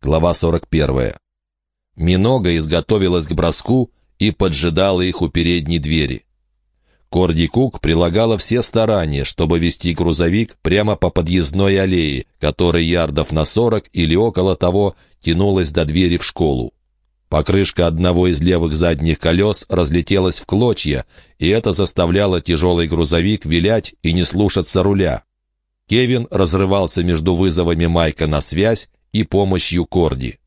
глава 41. Минога изготовилась к броску и поджидала их у передней двери. Корди Кук прилагала все старания, чтобы вести грузовик прямо по подъездной аллее, которая ярдов на сорок или около того тянулась до двери в школу. Покрышка одного из левых задних колес разлетелась в клочья, и это заставляло тяжелый грузовик вилять и не слушаться руля. Кевин разрывался между вызовами Майка на связь и помощью Корди.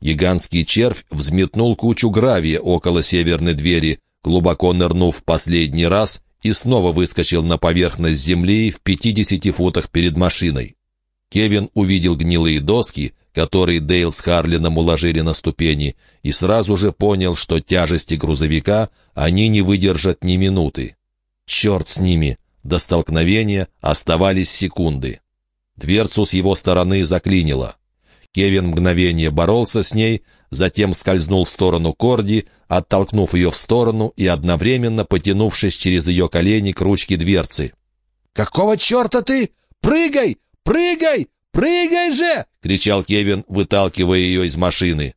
Гигантский червь взметнул кучу гравия около северной двери, глубоко нырнув в последний раз и снова выскочил на поверхность земли в 50 футах перед машиной. Кевин увидел гнилые доски, которые Дейл с Харлином уложили на ступени, и сразу же понял, что тяжести грузовика они не выдержат ни минуты. Черт с ними! До столкновения оставались секунды. Дверцу с его стороны заклинило. Кевин мгновение боролся с ней, затем скользнул в сторону Корди, оттолкнув ее в сторону и одновременно потянувшись через ее колени к ручке дверцы. «Какого черта ты? Прыгай! Прыгай! «Прыгай же!» — кричал Кевин, выталкивая ее из машины.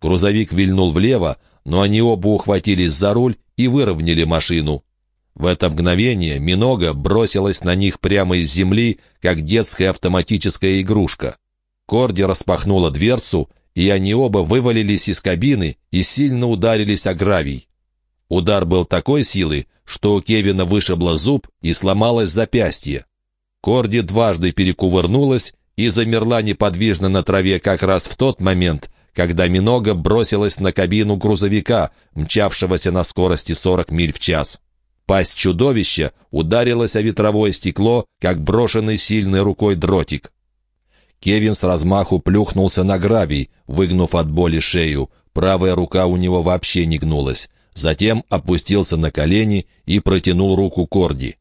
Грузовик вильнул влево, но они оба ухватились за руль и выровняли машину. В это мгновение Минога бросилась на них прямо из земли, как детская автоматическая игрушка. Корди распахнула дверцу, и они оба вывалились из кабины и сильно ударились о гравий. Удар был такой силы, что у Кевина вышибло зуб и сломалось запястье. Корди дважды перекувырнулась и замерла неподвижно на траве как раз в тот момент, когда Минога бросилась на кабину грузовика, мчавшегося на скорости 40 миль в час. Пасть чудовища ударилась о ветровое стекло, как брошенный сильной рукой дротик. Кевин с размаху плюхнулся на гравий, выгнув от боли шею. Правая рука у него вообще не гнулась. Затем опустился на колени и протянул руку Корди.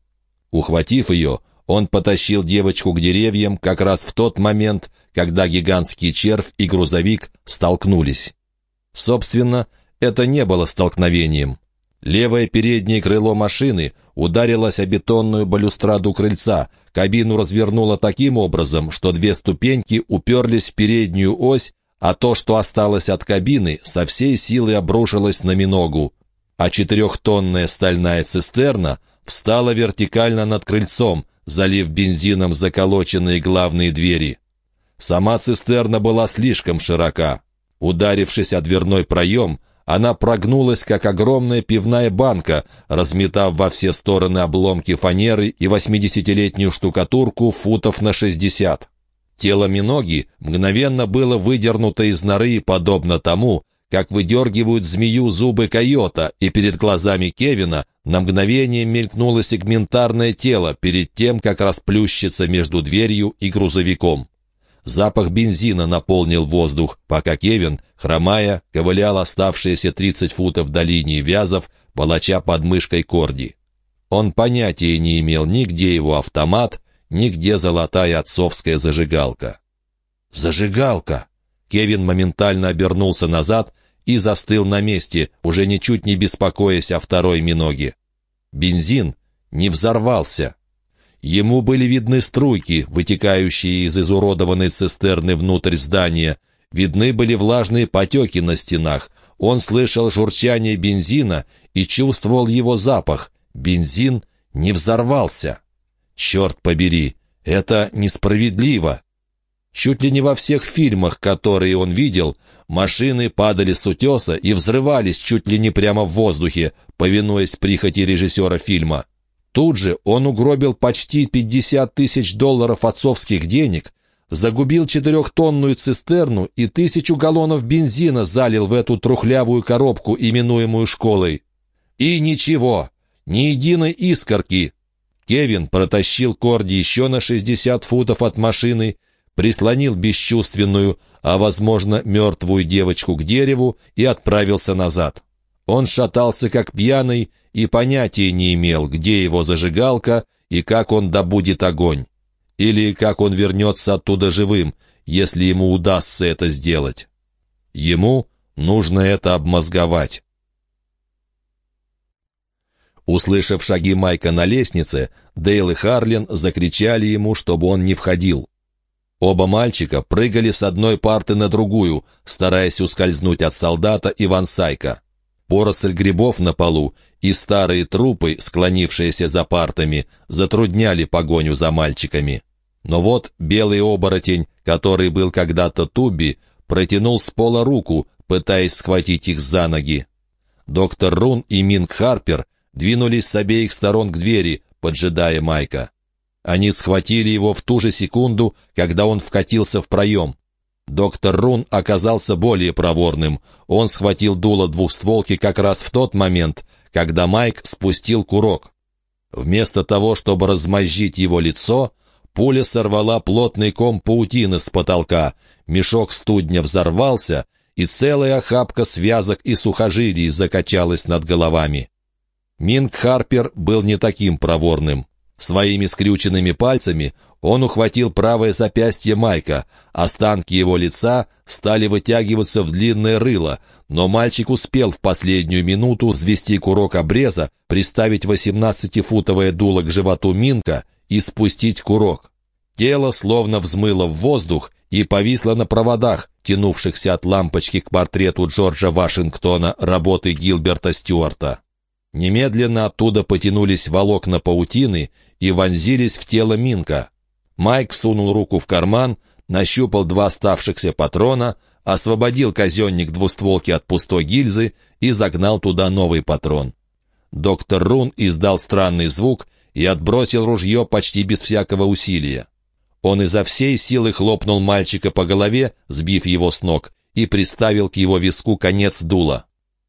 Ухватив ее, он потащил девочку к деревьям как раз в тот момент, когда гигантский червь и грузовик столкнулись. Собственно, это не было столкновением. Левое переднее крыло машины ударилось о бетонную балюстраду крыльца, кабину развернуло таким образом, что две ступеньки уперлись в переднюю ось, а то, что осталось от кабины, со всей силы обрушилось на миногу. А четырехтонная стальная цистерна встала вертикально над крыльцом, залив бензином заколоченные главные двери. Сама цистерна была слишком широка. Ударившись о дверной проем, она прогнулась, как огромная пивная банка, разметав во все стороны обломки фанеры и восьмидесятилетнюю штукатурку футов на шестьдесят. Тело Миноги мгновенно было выдернуто из норы, подобно тому, как выдергивают змею зубы койота, и перед глазами Кевина на мгновение мелькнуло сегментарное тело перед тем, как расплющится между дверью и грузовиком. Запах бензина наполнил воздух, пока Кевин, хромая, ковылял оставшиеся 30 футов до линии вязов, волоча под мышкой Корди. Он понятия не имел ни где его автомат, ни где золотая отцовская зажигалка. «Зажигалка!» Кевин моментально обернулся назад и застыл на месте, уже ничуть не беспокоясь о второй миноге. Бензин не взорвался. Ему были видны струйки, вытекающие из изуродованной цистерны внутрь здания. Видны были влажные потеки на стенах. Он слышал журчание бензина и чувствовал его запах. Бензин не взорвался. Черт побери, это несправедливо. Чуть ли не во всех фильмах, которые он видел, машины падали с утеса и взрывались чуть ли не прямо в воздухе, повинуясь прихоти режиссера фильма. Тут же он угробил почти 50 тысяч долларов отцовских денег, загубил четырехтонную цистерну и тысячу галлонов бензина залил в эту трухлявую коробку, именуемую школой. И ничего, ни единой искорки. Кевин протащил Корди еще на 60 футов от машины прислонил бесчувственную, а, возможно, мертвую девочку к дереву и отправился назад. Он шатался как пьяный и понятия не имел, где его зажигалка и как он добудет огонь. Или как он вернется оттуда живым, если ему удастся это сделать. Ему нужно это обмозговать. Услышав шаги Майка на лестнице, Дейл и Харлин закричали ему, чтобы он не входил. Оба мальчика прыгали с одной парты на другую, стараясь ускользнуть от солдата и вансайка. Поросль грибов на полу и старые трупы, склонившиеся за партами, затрудняли погоню за мальчиками. Но вот белый оборотень, который был когда-то Туби, протянул с пола руку, пытаясь схватить их за ноги. Доктор Рун и Минг Харпер двинулись с обеих сторон к двери, поджидая Майка. Они схватили его в ту же секунду, когда он вкатился в проем. Доктор Рун оказался более проворным. Он схватил дуло двухстволки как раз в тот момент, когда Майк спустил курок. Вместо того, чтобы размозжить его лицо, пуля сорвала плотный ком паутины с потолка, мешок студня взорвался, и целая охапка связок и сухожилий закачалась над головами. Минг Харпер был не таким проворным. Своими скрюченными пальцами он ухватил правое запястье Майка. Останки его лица стали вытягиваться в длинное рыло, но мальчик успел в последнюю минуту взвести курок обреза, приставить 18-футовое дуло к животу Минка и спустить курок. Тело словно взмыло в воздух и повисло на проводах, тянувшихся от лампочки к портрету Джорджа Вашингтона работы Гилберта Стюарта. Немедленно оттуда потянулись волокна паутины и вонзились в тело Минка. Майк сунул руку в карман, нащупал два оставшихся патрона, освободил казенник двустволки от пустой гильзы и загнал туда новый патрон. Доктор Рун издал странный звук и отбросил ружье почти без всякого усилия. Он изо всей силы хлопнул мальчика по голове, сбив его с ног, и приставил к его виску конец дула.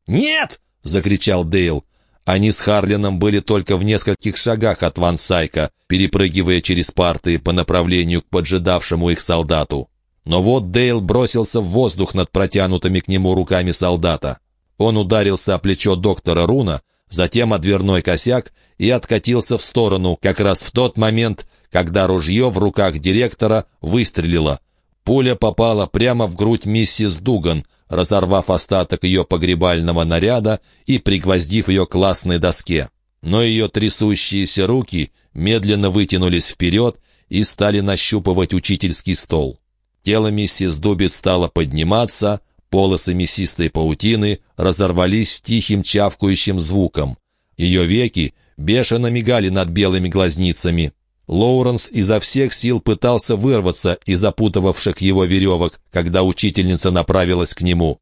«Нет!» — закричал Дейл. Они с Харлином были только в нескольких шагах от Ван Сайка, перепрыгивая через парты по направлению к поджидавшему их солдату. Но вот Дейл бросился в воздух над протянутыми к нему руками солдата. Он ударился о плечо доктора Руна, затем о дверной косяк и откатился в сторону как раз в тот момент, когда ружье в руках директора выстрелило. Пуля попала прямо в грудь миссис Дуган, разорвав остаток ее погребального наряда и пригвоздив ее к классной доске. Но ее трясущиеся руки медленно вытянулись вперед и стали нащупывать учительский стол. Тело миссис Дубит стало подниматься, полосы мясистой паутины разорвались тихим чавкающим звуком. Ее веки бешено мигали над белыми глазницами. Лоуренс изо всех сил пытался вырваться из запутывавших его веревок, когда учительница направилась к нему.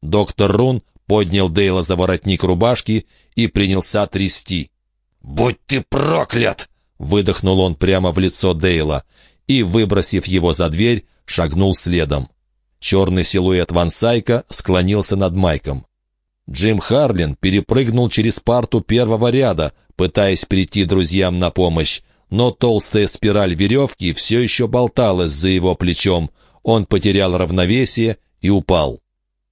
Доктор Рун поднял Дейла за воротник рубашки и принялся трясти. «Будь ты проклят!» — выдохнул он прямо в лицо Дейла и, выбросив его за дверь, шагнул следом. Черный силуэт Ван Сайка склонился над Майком. Джим Харлин перепрыгнул через парту первого ряда, пытаясь прийти друзьям на помощь, но толстая спираль веревки все еще болталась за его плечом. Он потерял равновесие и упал.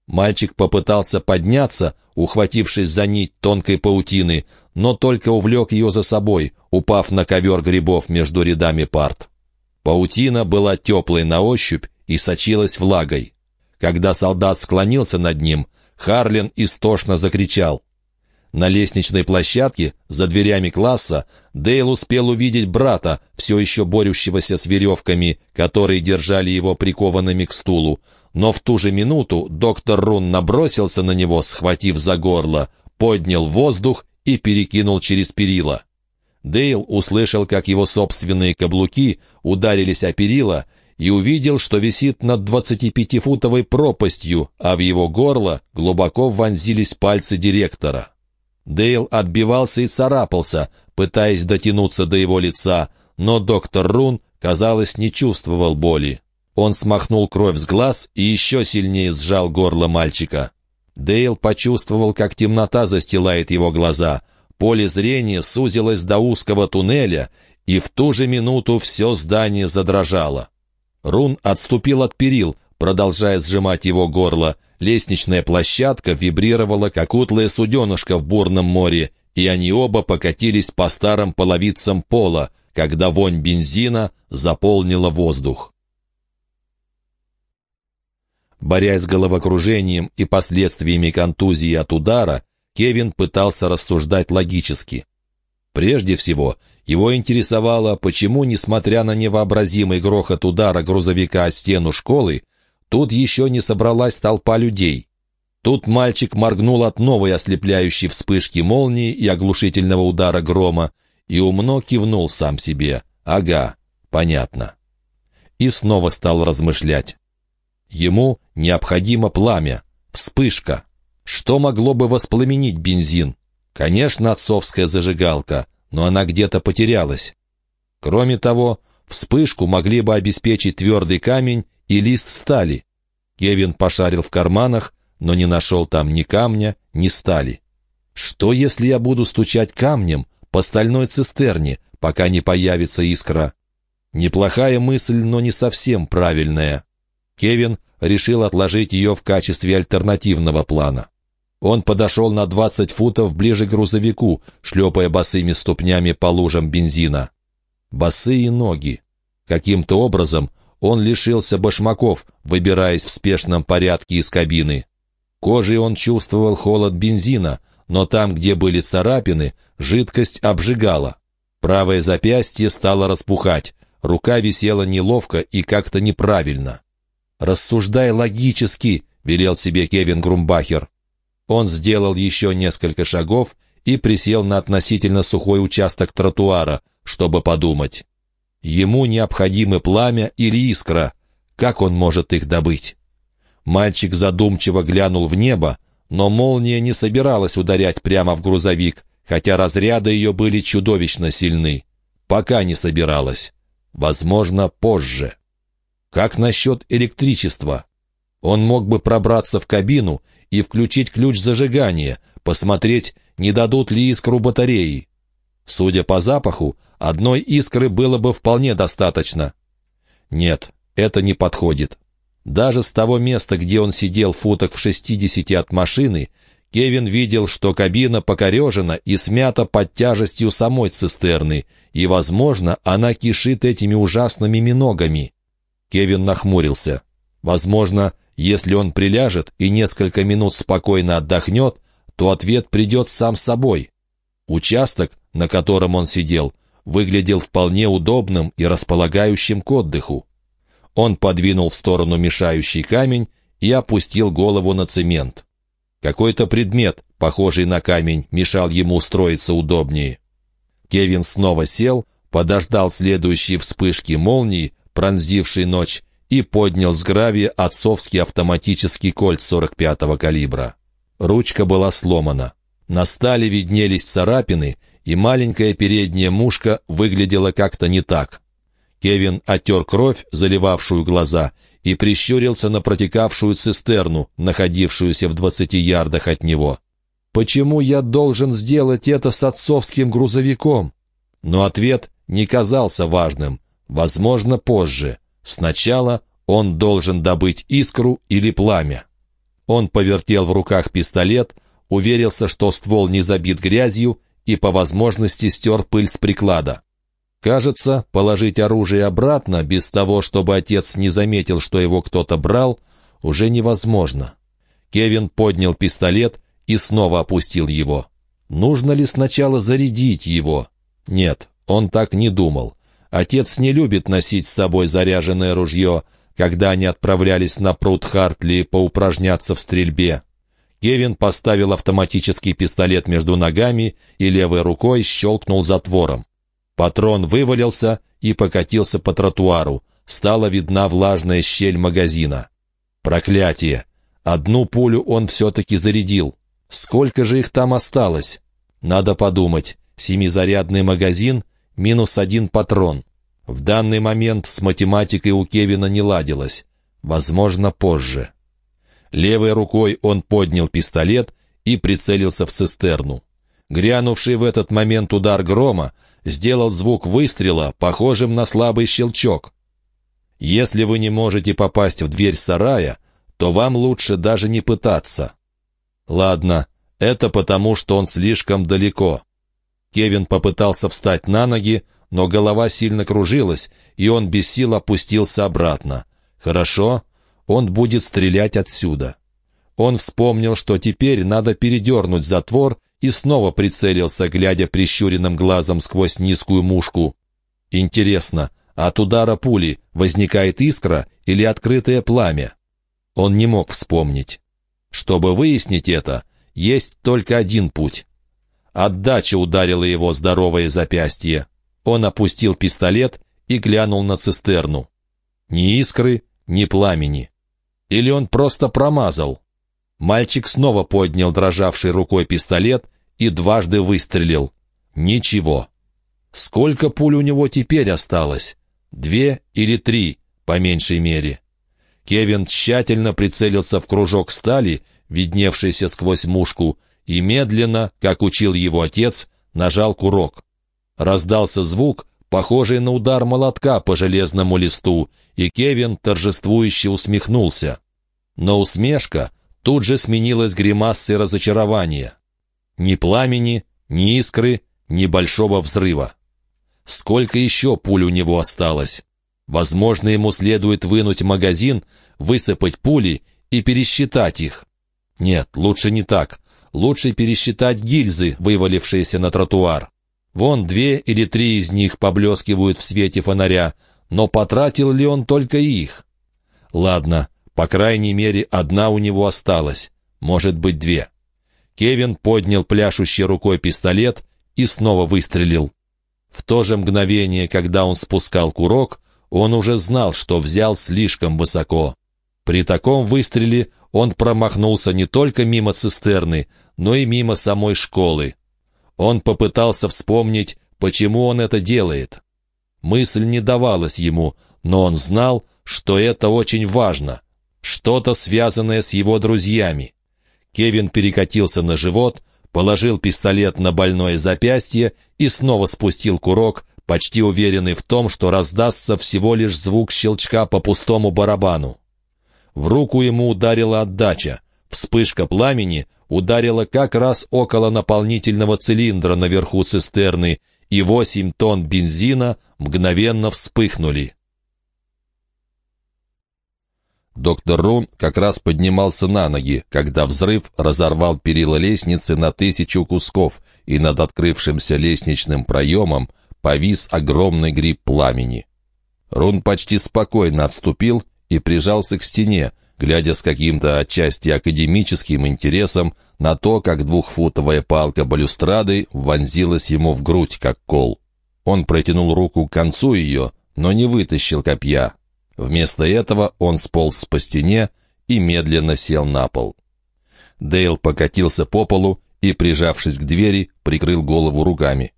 Мальчик попытался подняться, ухватившись за нить тонкой паутины, но только увлек ее за собой, упав на ковер грибов между рядами парт. Паутина была теплой на ощупь и сочилась влагой. Когда солдат склонился над ним, Харлин истошно закричал. На лестничной площадке, за дверями класса, Дейл успел увидеть брата, все еще борющегося с веревками, которые держали его прикованными к стулу. Но в ту же минуту доктор Рун набросился на него, схватив за горло, поднял воздух и перекинул через перила. Дейл услышал, как его собственные каблуки ударились о перила, и увидел, что висит над двадцатипятифутовой пропастью, а в его горло глубоко вонзились пальцы директора. Дейл отбивался и царапался, пытаясь дотянуться до его лица, но доктор Рун, казалось, не чувствовал боли. Он смахнул кровь с глаз и еще сильнее сжал горло мальчика. Дейл почувствовал, как темнота застилает его глаза. Поле зрения сузилось до узкого туннеля, и в ту же минуту все здание задрожало. Рун отступил от перил, продолжая сжимать его горло, Лестничная площадка вибрировала, как утлая суденышко в бурном море, и они оба покатились по старым половицам пола, когда вонь бензина заполнила воздух. Борясь с головокружением и последствиями контузии от удара, Кевин пытался рассуждать логически. Прежде всего, его интересовало, почему, несмотря на невообразимый грохот удара грузовика о стену школы, тут еще не собралась толпа людей. Тут мальчик моргнул от новой ослепляющей вспышки молнии и оглушительного удара грома и умно кивнул сам себе. «Ага, понятно». И снова стал размышлять. Ему необходимо пламя, вспышка. Что могло бы воспламенить бензин? Конечно, отцовская зажигалка, но она где-то потерялась. Кроме того, вспышку могли бы обеспечить твердый камень и лист стали. Кевин пошарил в карманах, но не нашел там ни камня, ни стали. Что, если я буду стучать камнем по стальной цистерне, пока не появится искра? Неплохая мысль, но не совсем правильная. Кевин решил отложить ее в качестве альтернативного плана. Он подошел на 20 футов ближе к грузовику, шлепая босыми ступнями по лужам бензина. Босые ноги. Каким-то образом он лишился башмаков, выбираясь в спешном порядке из кабины. Кожей он чувствовал холод бензина, но там, где были царапины, жидкость обжигала. Правое запястье стало распухать, рука висела неловко и как-то неправильно. «Рассуждай логически», — велел себе Кевин Грумбахер. Он сделал еще несколько шагов и присел на относительно сухой участок тротуара, чтобы подумать. Ему необходимы пламя или искра. Как он может их добыть? Мальчик задумчиво глянул в небо, но молния не собиралась ударять прямо в грузовик, хотя разряды ее были чудовищно сильны. Пока не собиралась. Возможно, позже. Как насчет электричества? Он мог бы пробраться в кабину и включить ключ зажигания, посмотреть, не дадут ли искру батареи. Судя по запаху, одной искры было бы вполне достаточно. Нет, это не подходит. Даже с того места, где он сидел в футах в шестидесяти от машины, Кевин видел, что кабина покорежена и смята под тяжестью самой цистерны, и, возможно, она кишит этими ужасными миногами. Кевин нахмурился. Возможно, если он приляжет и несколько минут спокойно отдохнет, то ответ придет сам собой. Участок, на котором он сидел, выглядел вполне удобным и располагающим к отдыху. Он подвинул в сторону мешающий камень и опустил голову на цемент. Какой-то предмет, похожий на камень, мешал ему устроиться удобнее. Кевин снова сел, подождал следующей вспышки молнии, пронзившей ночь, и поднял с гравия отцовский автоматический кольт 45-го калибра. Ручка была сломана. На стали виднелись царапины, и маленькая передняя мушка выглядела как-то не так. Кевин оттер кровь, заливавшую глаза, и прищурился на протекавшую цистерну, находившуюся в двадцати ярдах от него. «Почему я должен сделать это с отцовским грузовиком?» Но ответ не казался важным. Возможно, позже. Сначала он должен добыть искру или пламя. Он повертел в руках пистолет, уверился, что ствол не забит грязью, и по возможности стер пыль с приклада. Кажется, положить оружие обратно, без того, чтобы отец не заметил, что его кто-то брал, уже невозможно. Кевин поднял пистолет и снова опустил его. Нужно ли сначала зарядить его? Нет, он так не думал. Отец не любит носить с собой заряженное ружье, когда они отправлялись на пруд Хартли поупражняться в стрельбе. Кевин поставил автоматический пистолет между ногами и левой рукой щелкнул затвором. Патрон вывалился и покатился по тротуару. Стала видна влажная щель магазина. Проклятие! Одну пулю он все-таки зарядил. Сколько же их там осталось? Надо подумать. Семизарядный магазин минус один патрон. В данный момент с математикой у Кевина не ладилось. Возможно, позже. Левой рукой он поднял пистолет и прицелился в цистерну. Грянувший в этот момент удар грома сделал звук выстрела похожим на слабый щелчок. Если вы не можете попасть в дверь сарая, то вам лучше даже не пытаться. Ладно, это потому, что он слишком далеко. Кевин попытался встать на ноги, но голова сильно кружилась, и он без сил опустился обратно. «Хорошо, он будет стрелять отсюда». Он вспомнил, что теперь надо передернуть затвор и снова прицелился, глядя прищуренным глазом сквозь низкую мушку. Интересно, от удара пули возникает искра или открытое пламя? Он не мог вспомнить. Чтобы выяснить это, есть только один путь. Отдача ударила его здоровое запястье. Он опустил пистолет и глянул на цистерну. Ни искры, ни пламени. Или он просто промазал? Мальчик снова поднял дрожавшей рукой пистолет и дважды выстрелил. Ничего. Сколько пуль у него теперь осталось? Две или три, по меньшей мере. Кевин тщательно прицелился в кружок стали, видневшийся сквозь мушку, и медленно, как учил его отец, нажал курок. Раздался звук, похожий на удар молотка по железному листу, и Кевин торжествующе усмехнулся. Но усмешка тут же сменилась гримасой разочарования. Ни пламени, ни искры, ни большого взрыва. Сколько еще пуль у него осталось? Возможно, ему следует вынуть магазин, высыпать пули и пересчитать их. Нет, лучше не так. Лучше пересчитать гильзы, вывалившиеся на тротуар. Вон две или три из них поблескивают в свете фонаря, но потратил ли он только их? Ладно, по крайней мере, одна у него осталась, может быть, две. Кевин поднял пляшущей рукой пистолет и снова выстрелил. В то же мгновение, когда он спускал курок, он уже знал, что взял слишком высоко. При таком выстреле он промахнулся не только мимо цистерны, но и мимо самой школы. Он попытался вспомнить, почему он это делает. Мысль не давалась ему, но он знал, что это очень важно. Что-то связанное с его друзьями. Кевин перекатился на живот, положил пистолет на больное запястье и снова спустил курок, почти уверенный в том, что раздастся всего лишь звук щелчка по пустому барабану. В руку ему ударила отдача. Вспышка пламени ударила как раз около наполнительного цилиндра наверху цистерны, и восемь тонн бензина мгновенно вспыхнули. Доктор Рун как раз поднимался на ноги, когда взрыв разорвал перила лестницы на тысячу кусков, и над открывшимся лестничным проемом повис огромный гриб пламени. Рун почти спокойно отступил и прижался к стене, глядя с каким-то отчасти академическим интересом на то, как двухфутовая палка балюстрады вонзилась ему в грудь, как кол. Он протянул руку к концу ее, но не вытащил копья. Вместо этого он сполз по стене и медленно сел на пол. Дейл покатился по полу и, прижавшись к двери, прикрыл голову руками.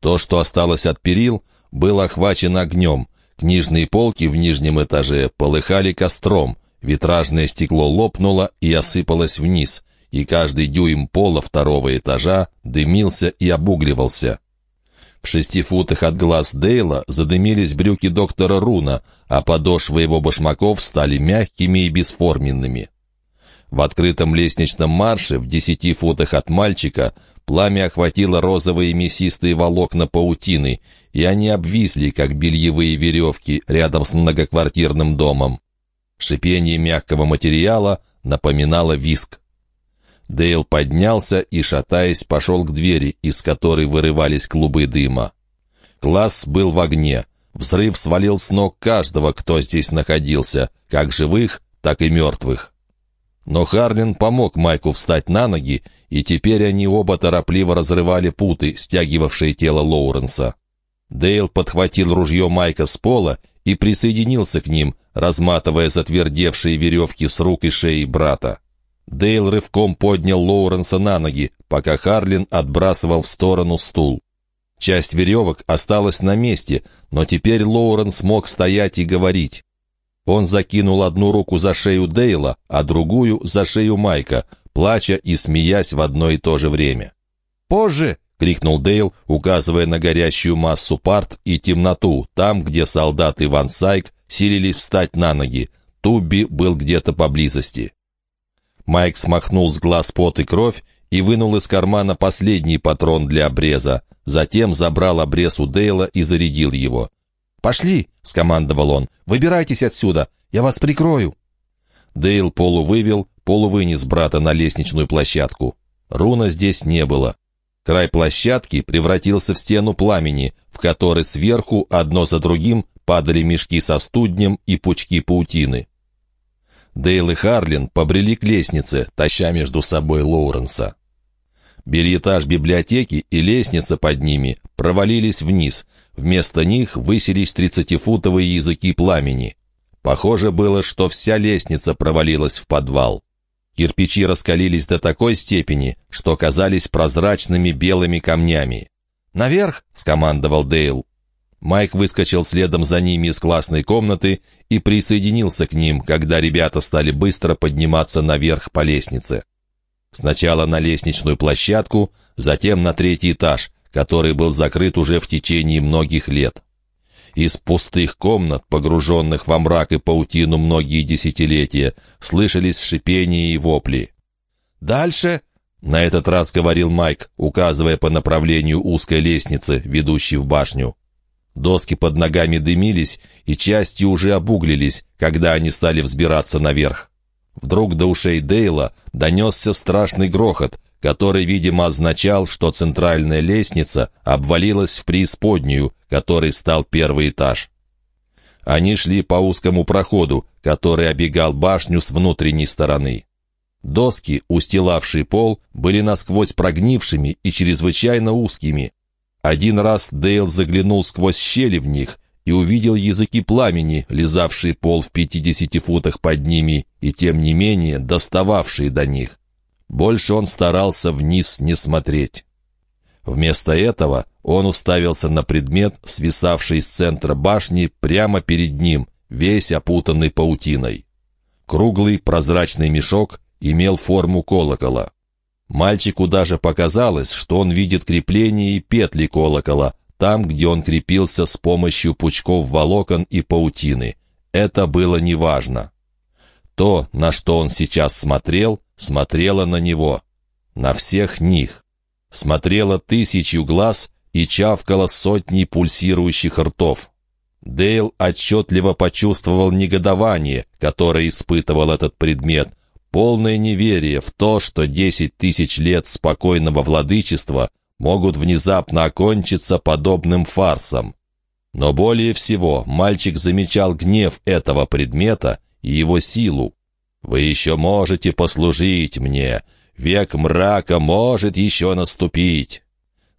То, что осталось от перил, было охвачено огнем. Книжные полки в нижнем этаже полыхали костром, витражное стекло лопнуло и осыпалось вниз, и каждый дюйм пола второго этажа дымился и обугливался. В шести футах от глаз Дейла задымились брюки доктора Руна, а подошвы его башмаков стали мягкими и бесформенными. В открытом лестничном марше в десяти футах от мальчика пламя охватило розовые мясистые волокна паутины, и они обвисли, как бельевые веревки, рядом с многоквартирным домом. Шипение мягкого материала напоминало виск. Дейл поднялся и, шатаясь, пошел к двери, из которой вырывались клубы дыма. Класс был в огне. Взрыв свалил с ног каждого, кто здесь находился, как живых, так и мертвых. Но Харлин помог Майку встать на ноги, и теперь они оба торопливо разрывали путы, стягивавшие тело Лоуренса. Дейл подхватил ружье Майка с пола и присоединился к ним, разматывая затвердевшие веревки с рук и шеи брата. Дейл рывком поднял Лоуренса на ноги, пока Харлин отбрасывал в сторону стул. Часть веревок осталась на месте, но теперь Лоуренс мог стоять и говорить. Он закинул одну руку за шею Дейла, а другую за шею Майка, плача и смеясь в одно и то же время. «Позже!» — крикнул Дейл, указывая на горящую массу парт и темноту, там, где солдаты Ван Сайк силились встать на ноги. Тубби был где-то поблизости. Майк смахнул с глаз пот и кровь и вынул из кармана последний патрон для обреза. Затем забрал обрез у Дейла и зарядил его. «Пошли!» — скомандовал он. «Выбирайтесь отсюда! Я вас прикрою!» Дейл полувывел, полувынес брата на лестничную площадку. Руна здесь не было. Край площадки превратился в стену пламени, в которой сверху одно за другим падали мешки со студнем и пучки паутины. Дейл и Харлин побрели к лестнице, таща между собой Лоуренса. Бельетаж библиотеки и лестница под ними провалились вниз. Вместо них высились тридцатифутовые языки пламени. Похоже было, что вся лестница провалилась в подвал. Кирпичи раскалились до такой степени, что казались прозрачными белыми камнями. «Наверх!» — скомандовал Дейл. Майк выскочил следом за ними из классной комнаты и присоединился к ним, когда ребята стали быстро подниматься наверх по лестнице. Сначала на лестничную площадку, затем на третий этаж, который был закрыт уже в течение многих лет. Из пустых комнат, погруженных во мрак и паутину многие десятилетия, слышались шипения и вопли. «Дальше!» — на этот раз говорил Майк, указывая по направлению узкой лестницы, ведущей в башню. Доски под ногами дымились, и части уже обуглились, когда они стали взбираться наверх. Вдруг до ушей Дейла донесся страшный грохот, который, видимо, означал, что центральная лестница обвалилась в преисподнюю, который стал первый этаж. Они шли по узкому проходу, который обегал башню с внутренней стороны. Доски, устилавшие пол, были насквозь прогнившими и чрезвычайно узкими. Один раз Дейл заглянул сквозь щели в них и увидел языки пламени, лизавшие пол в пятидесяти футах под ними и, тем не менее, достававшие до них. Больше он старался вниз не смотреть. Вместо этого он уставился на предмет, свисавший из центра башни прямо перед ним, весь опутанный паутиной. Круглый прозрачный мешок имел форму колокола. Мальчику даже показалось, что он видит крепление и петли колокола, там, где он крепился с помощью пучков волокон и паутины. Это было неважно. То, на что он сейчас смотрел, смотрело на него. На всех них. Смотрело тысячу глаз и чавкало сотни пульсирующих ртов. Дейл отчетливо почувствовал негодование, которое испытывал этот предмет, полное неверие в то, что десять тысяч лет спокойного владычества могут внезапно окончиться подобным фарсом. Но более всего мальчик замечал гнев этого предмета и его силу. «Вы еще можете послужить мне. Век мрака может еще наступить».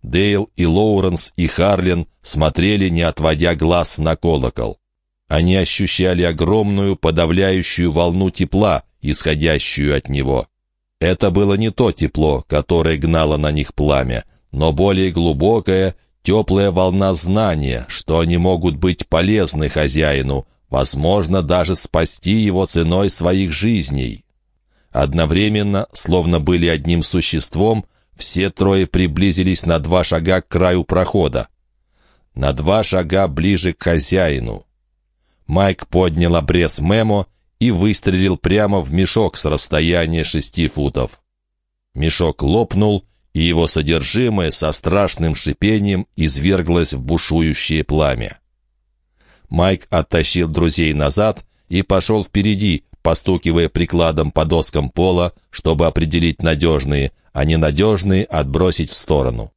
Дейл и Лоуренс и Харлин смотрели, не отводя глаз на колокол. Они ощущали огромную подавляющую волну тепла, исходящую от него. Это было не то тепло, которое гнало на них пламя, но более глубокая, теплая волна знания, что они могут быть полезны хозяину, возможно, даже спасти его ценой своих жизней. Одновременно, словно были одним существом, все трое приблизились на два шага к краю прохода. На два шага ближе к хозяину. Майк поднял обрез Мемо и выстрелил прямо в мешок с расстояния шести футов. Мешок лопнул, и его содержимое со страшным шипением изверглось в бушующее пламя. Майк оттащил друзей назад и пошел впереди, постукивая прикладом по доскам пола, чтобы определить надежные, а ненадежные отбросить в сторону.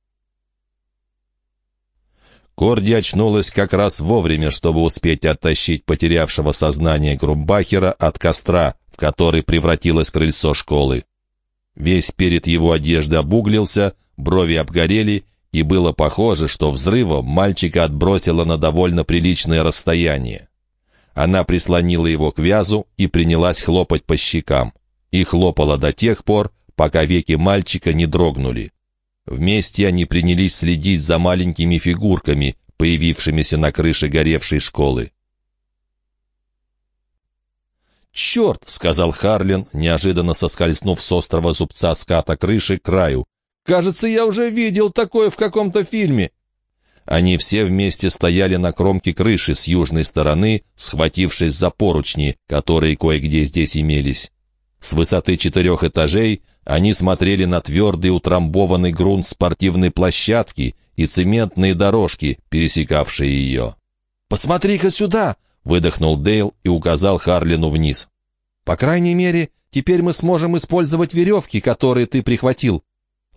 Корди очнулась как раз вовремя, чтобы успеть оттащить потерявшего сознание Грумбахера от костра, в который превратилось крыльцо школы. Весь перед его одежды обуглился, брови обгорели, и было похоже, что взрывом мальчика отбросило на довольно приличное расстояние. Она прислонила его к вязу и принялась хлопать по щекам. И хлопала до тех пор, пока веки мальчика не дрогнули. Вместе они принялись следить за маленькими фигурками, появившимися на крыше горевшей школы. «Черт!» — сказал Харлин, неожиданно соскользнув с острова зубца ската крыши к краю. «Кажется, я уже видел такое в каком-то фильме». Они все вместе стояли на кромке крыши с южной стороны, схватившись за поручни, которые кое-где здесь имелись. С высоты четырех этажей они смотрели на твердый утрамбованный грунт спортивной площадки и цементные дорожки, пересекавшие ее. «Посмотри-ка сюда!» выдохнул Дейл и указал Харлину вниз. «По крайней мере, теперь мы сможем использовать веревки, которые ты прихватил».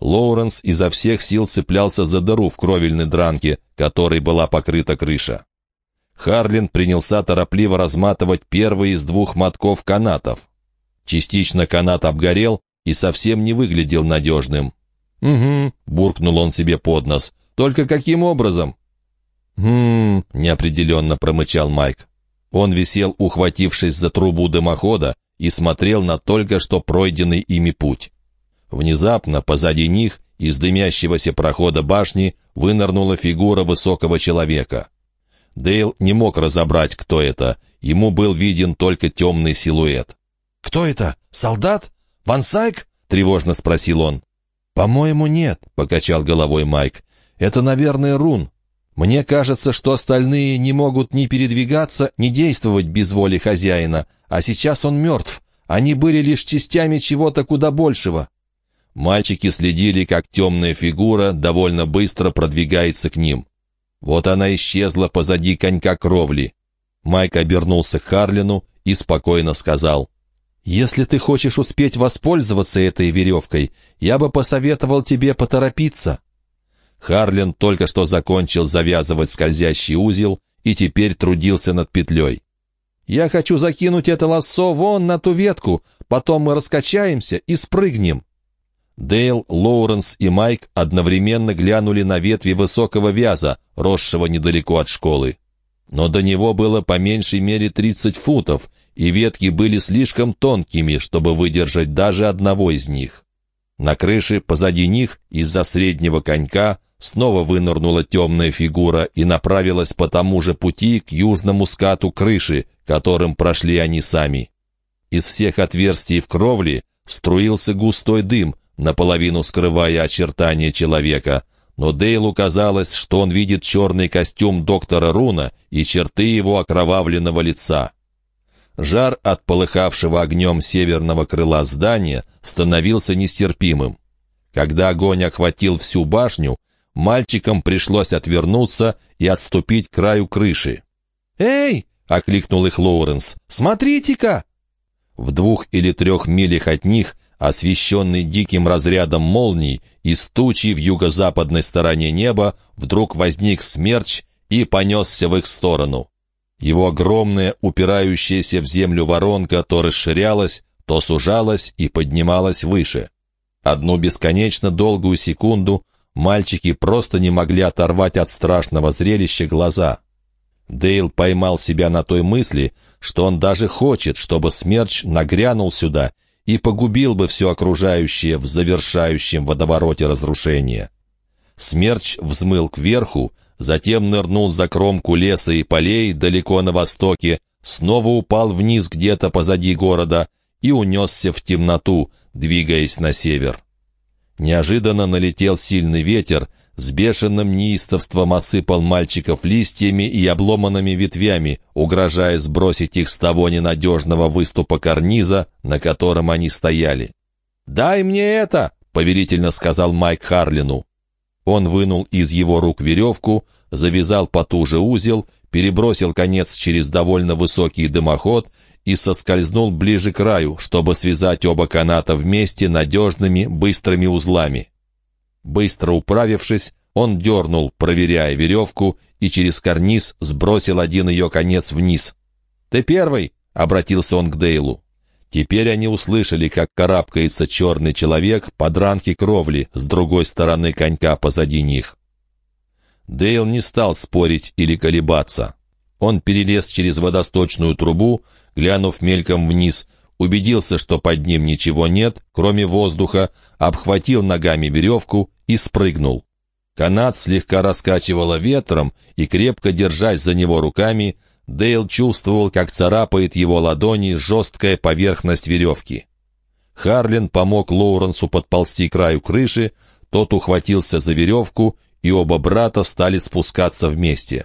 Лоуренс изо всех сил цеплялся за дыру в кровельной дранке, которой была покрыта крыша. Харлин принялся торопливо разматывать первый из двух мотков канатов. Частично канат обгорел и совсем не выглядел надежным. «Угу», — буркнул он себе под нос. «Только каким образом?» «Хм...» — неопределенно промычал Майк. Он висел, ухватившись за трубу дымохода, и смотрел на только что пройденный ими путь. Внезапно, позади них, из дымящегося прохода башни, вынырнула фигура высокого человека. Дейл не мог разобрать, кто это. Ему был виден только темный силуэт. «Кто это? Солдат? Ван Сайк?» — тревожно спросил он. «По-моему, нет», — покачал головой Майк. «Это, наверное, Рун. Мне кажется, что остальные не могут ни передвигаться, ни действовать без воли хозяина, а сейчас он мертв. Они были лишь частями чего-то куда большего». Мальчики следили, как темная фигура довольно быстро продвигается к ним. Вот она исчезла позади конька кровли. Майк обернулся к Харлину и спокойно сказал, «Если ты хочешь успеть воспользоваться этой веревкой, я бы посоветовал тебе поторопиться». Харлин только что закончил завязывать скользящий узел и теперь трудился над петлей. «Я хочу закинуть это лассо вон на ту ветку, потом мы раскачаемся и спрыгнем». Дейл, Лоуренс и Майк одновременно глянули на ветви высокого вяза, росшего недалеко от школы. Но до него было по меньшей мере 30 футов, и ветки были слишком тонкими, чтобы выдержать даже одного из них. На крыше позади них, из-за среднего конька, снова вынырнула темная фигура и направилась по тому же пути к южному скату крыши, которым прошли они сами. Из всех отверстий в кровле струился густой дым, наполовину скрывая очертания человека, но Дейлу казалось, что он видит черный костюм доктора Руна и черты его окровавленного лица. Жар от полыхавшего огнем северного крыла здания становился нестерпимым. Когда огонь охватил всю башню, мальчикам пришлось отвернуться и отступить к краю крыши. «Эй!» — окликнул их Лоуренс. «Смотрите-ка!» В двух или трех милях от них освещенный диким разрядом молний, из тучи в юго-западной стороне неба вдруг возник смерч и понесся в их сторону. Его огромная, упирающаяся в землю воронка то расширялась, то сужалась и поднималась выше. Одну бесконечно долгую секунду мальчики просто не могли оторвать от страшного зрелища глаза. Дейл поймал себя на той мысли, что он даже хочет, чтобы смерч нагрянул сюда и погубил бы все окружающее в завершающем водовороте разрушения. Смерч взмыл кверху, затем нырнул за кромку леса и полей далеко на востоке, снова упал вниз где-то позади города и унесся в темноту, двигаясь на север. Неожиданно налетел сильный ветер, с бешеным неистовством осыпал мальчиков листьями и обломанными ветвями, угрожая сбросить их с того ненадежного выступа карниза, на котором они стояли. «Дай мне это!» — повелительно сказал Майк Харлину. Он вынул из его рук веревку, завязал потуже узел, перебросил конец через довольно высокий дымоход и соскользнул ближе к краю, чтобы связать оба каната вместе надежными быстрыми узлами. Быстро управившись, он дернул, проверяя веревку, и через карниз сбросил один ее конец вниз. «Ты первый!» — обратился он к Дейлу. Теперь они услышали, как карабкается черный человек по дранке кровли с другой стороны конька позади них. Дейл не стал спорить или колебаться. Он перелез через водосточную трубу, глянув мельком вниз — убедился, что под ним ничего нет, кроме воздуха, обхватил ногами веревку и спрыгнул. Канат слегка раскачивало ветром, и, крепко держась за него руками, Дейл чувствовал, как царапает его ладони жесткая поверхность веревки. Харлин помог Лоуренсу подползти к краю крыши, тот ухватился за веревку, и оба брата стали спускаться вместе.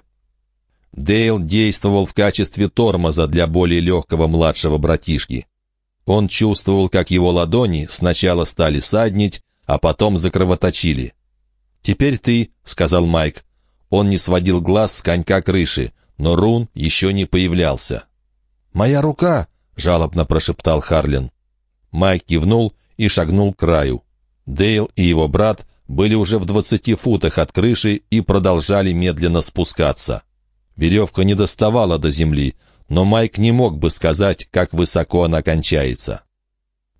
Дейл действовал в качестве тормоза для более легкого младшего братишки. Он чувствовал, как его ладони сначала стали саднить, а потом закровоточили. «Теперь ты», — сказал Майк. Он не сводил глаз с конька крыши, но Рун еще не появлялся. «Моя рука!» — жалобно прошептал Харлин. Майк кивнул и шагнул к краю. Дейл и его брат были уже в двадцати футах от крыши и продолжали медленно спускаться. Веревка не доставала до земли, но Майк не мог бы сказать, как высоко она кончается.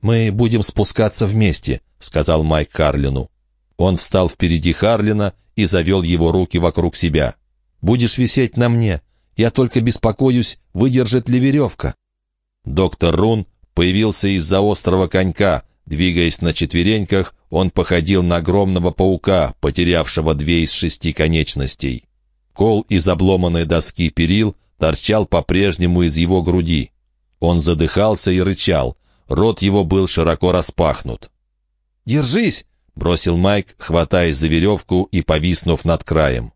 «Мы будем спускаться вместе», — сказал Майк Харлину. Он встал впереди Харлина и завел его руки вокруг себя. «Будешь висеть на мне. Я только беспокоюсь, выдержит ли веревка». Доктор Рун появился из-за острого конька. Двигаясь на четвереньках, он походил на огромного паука, потерявшего две из шести конечностей. Кол из обломанной доски перил торчал по-прежнему из его груди. Он задыхался и рычал. Рот его был широко распахнут. «Держись!» — бросил Майк, хватаясь за веревку и повиснув над краем.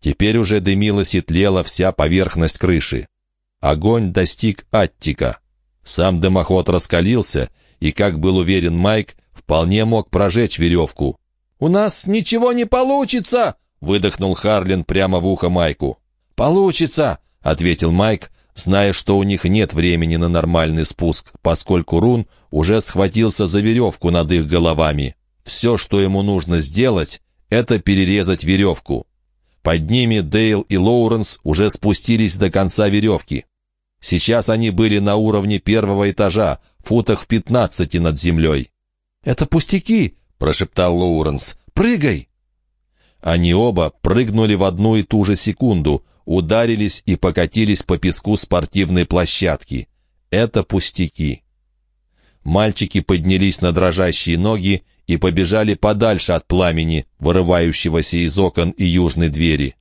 Теперь уже дымилась и тлела вся поверхность крыши. Огонь достиг Аттика. Сам дымоход раскалился, и, как был уверен Майк, вполне мог прожечь веревку. «У нас ничего не получится!» — выдохнул Харлин прямо в ухо Майку. «Получится!» — ответил Майк, зная, что у них нет времени на нормальный спуск, поскольку Рун уже схватился за веревку над их головами. Все, что ему нужно сделать, это перерезать веревку. Под ними Дейл и Лоуренс уже спустились до конца веревки. Сейчас они были на уровне первого этажа, футах в пятнадцати над землей. «Это пустяки!» — прошептал Лоуренс. «Прыгай!» Они оба прыгнули в одну и ту же секунду, ударились и покатились по песку спортивной площадки. Это пустяки. Мальчики поднялись на дрожащие ноги и побежали подальше от пламени, вырывающегося из окон и южной двери.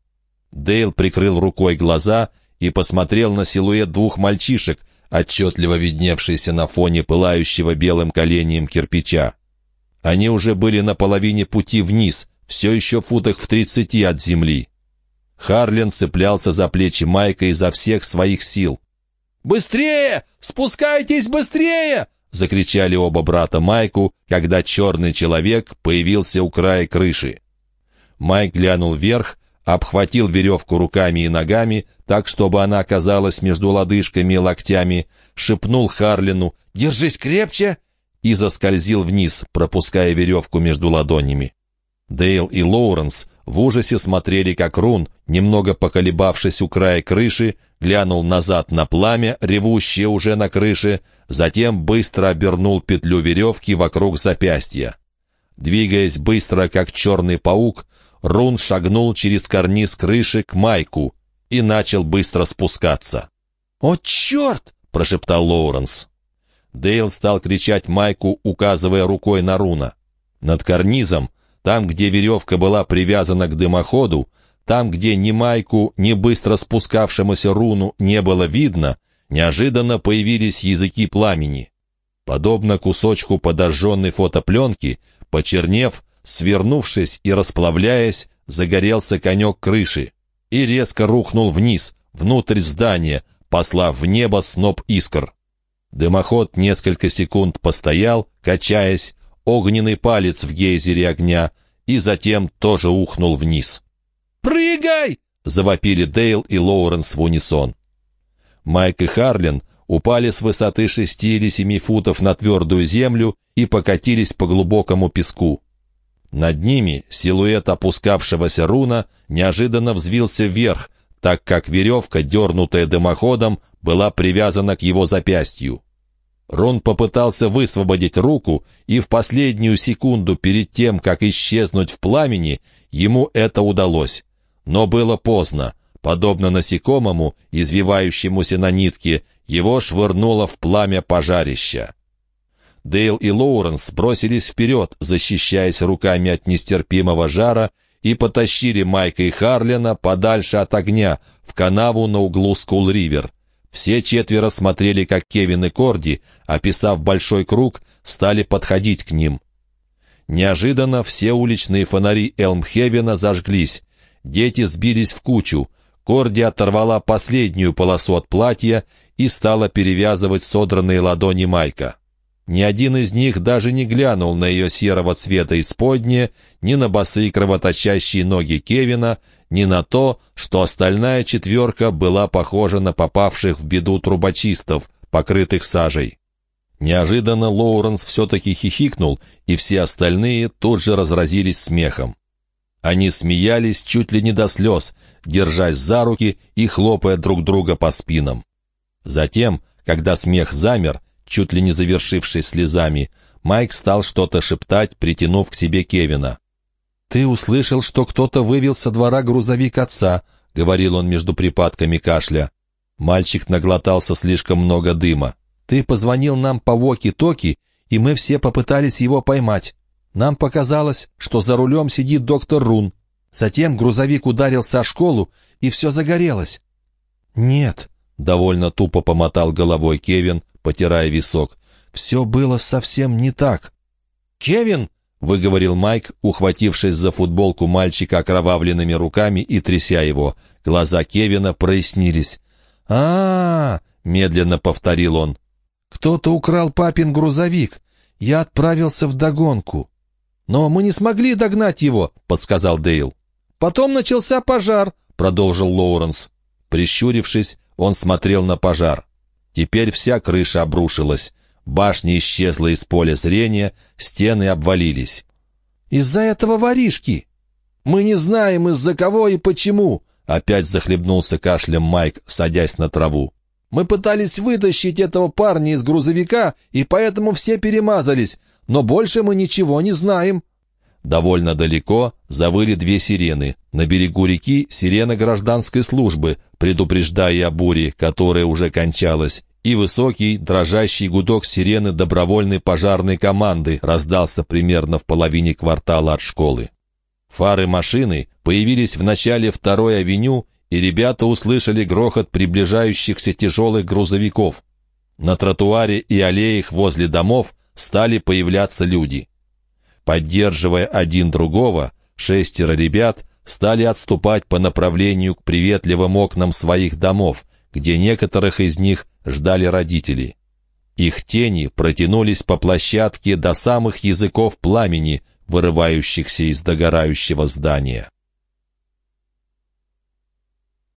Дейл прикрыл рукой глаза и посмотрел на силуэт двух мальчишек, отчетливо видневшийся на фоне пылающего белым коленем кирпича. Они уже были на половине пути вниз, все еще в футах в тридцати от земли. Харлин цеплялся за плечи Майка изо всех своих сил. «Быстрее! Спускайтесь быстрее!» — закричали оба брата Майку, когда черный человек появился у края крыши. Майк глянул вверх, обхватил веревку руками и ногами, так, чтобы она оказалась между лодыжками и локтями, шепнул Харлину «Держись крепче!» и заскользил вниз, пропуская веревку между ладонями. Дейл и Лоуренс в ужасе смотрели, как Рун, немного поколебавшись у края крыши, глянул назад на пламя, ревущее уже на крыше, затем быстро обернул петлю веревки вокруг запястья. Двигаясь быстро, как черный паук, Рун шагнул через карниз крыши к Майку и начал быстро спускаться. «О, черт!» — прошептал Лоуренс. Дейл стал кричать Майку, указывая рукой на Руна. Над карнизом там, где веревка была привязана к дымоходу, там, где ни майку, ни быстро спускавшемуся руну не было видно, неожиданно появились языки пламени. Подобно кусочку подожженной фотопленки, почернев, свернувшись и расплавляясь, загорелся конек крыши и резко рухнул вниз, внутрь здания, послав в небо сноп искр. Дымоход несколько секунд постоял, качаясь, огненный палец в гейзере огня и затем тоже ухнул вниз. «Прыгай!» — завопили Дейл и Лоуренс в унисон. Майк и Харлин упали с высоты шести или семи футов на твердую землю и покатились по глубокому песку. Над ними силуэт опускавшегося руна неожиданно взвился вверх, так как веревка, дернутая дымоходом, была привязана к его запястью. Рон попытался высвободить руку, и в последнюю секунду перед тем, как исчезнуть в пламени, ему это удалось. Но было поздно. Подобно насекомому, извивающемуся на нитке, его швырнуло в пламя пожарища. Дейл и Лоуренс бросились вперед, защищаясь руками от нестерпимого жара, и потащили Майка и Харлина подальше от огня, в канаву на углу Скул-Ривер. Все четверо смотрели, как Кевин и Корди, описав большой круг, стали подходить к ним. Неожиданно все уличные фонари Элмхевена зажглись. Дети сбились в кучу. Корди оторвала последнюю полосу от платья и стала перевязывать содранные ладони Майка. Ни один из них даже не глянул на ее серого цвета исподнее, ни на босые кровоточащие ноги Кевина, ни на то, что остальная четверка была похожа на попавших в беду трубочистов, покрытых сажей. Неожиданно Лоуренс все-таки хихикнул, и все остальные тут же разразились смехом. Они смеялись чуть ли не до слез, держась за руки и хлопая друг друга по спинам. Затем, когда смех замер, чуть ли не завершившись слезами, Майк стал что-то шептать, притянув к себе Кевина. «Ты услышал, что кто-то вывел со двора грузовик отца», — говорил он между припадками кашля. Мальчик наглотался слишком много дыма. «Ты позвонил нам по воки-токи, и мы все попытались его поймать. Нам показалось, что за рулем сидит доктор Рун. Затем грузовик ударился о школу, и все загорелось». «Нет», — довольно тупо помотал головой Кевин, потирая висок. «Все было совсем не так». «Кевин!» — выговорил Майк, ухватившись за футболку мальчика окровавленными руками и тряся его. Глаза Кевина прояснились. а, -а, -а медленно повторил он. «Кто-то украл папин грузовик. Я отправился в догонку». «Но мы не смогли догнать его», — подсказал Дейл. «Потом начался пожар», — продолжил Лоуренс. Прищурившись, он смотрел на пожар. Теперь вся крыша обрушилась. Башня исчезла из поля зрения, стены обвалились. «Из-за этого воришки!» «Мы не знаем, из-за кого и почему!» Опять захлебнулся кашлем Майк, садясь на траву. «Мы пытались вытащить этого парня из грузовика, и поэтому все перемазались, но больше мы ничего не знаем». Довольно далеко завыли две сирены. На берегу реки сирена гражданской службы, предупреждая о буре, которая уже кончалась, и высокий, дрожащий гудок сирены добровольной пожарной команды раздался примерно в половине квартала от школы. Фары машины появились в начале второй авеню, и ребята услышали грохот приближающихся тяжелых грузовиков. На тротуаре и аллеях возле домов стали появляться люди. Поддерживая один другого, шестеро ребят стали отступать по направлению к приветливым окнам своих домов, где некоторых из них ждали родители. Их тени протянулись по площадке до самых языков пламени, вырывающихся из догорающего здания.